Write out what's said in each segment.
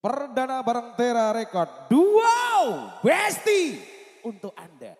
Perdana bareng Tera Record. Duo Besti untuk Anda.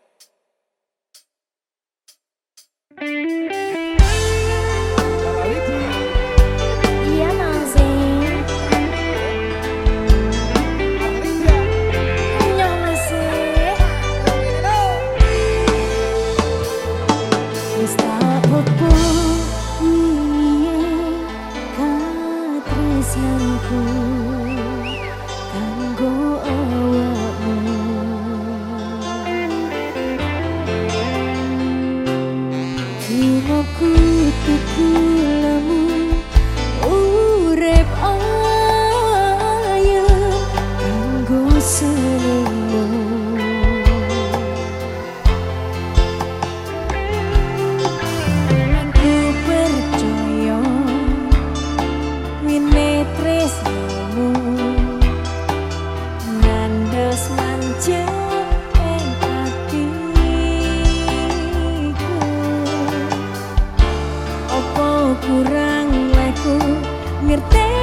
kurang leku ngerti?